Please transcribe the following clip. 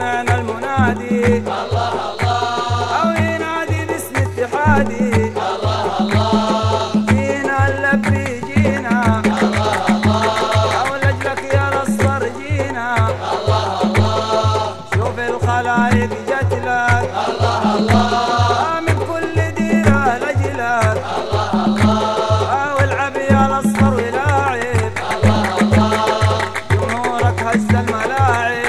يسمعنا المنادي. الله الله أو ينادي باسم اتحادي. الله الله جينا نلبي جينا. الله الله أو لأجلك يا نصر جينا. الله الله شوف الخلائق جت لك الله الله من كل ديرة لأجلك الله الله أو العب يا نصر ولاعب الله الله جمهورك هز الملاعب.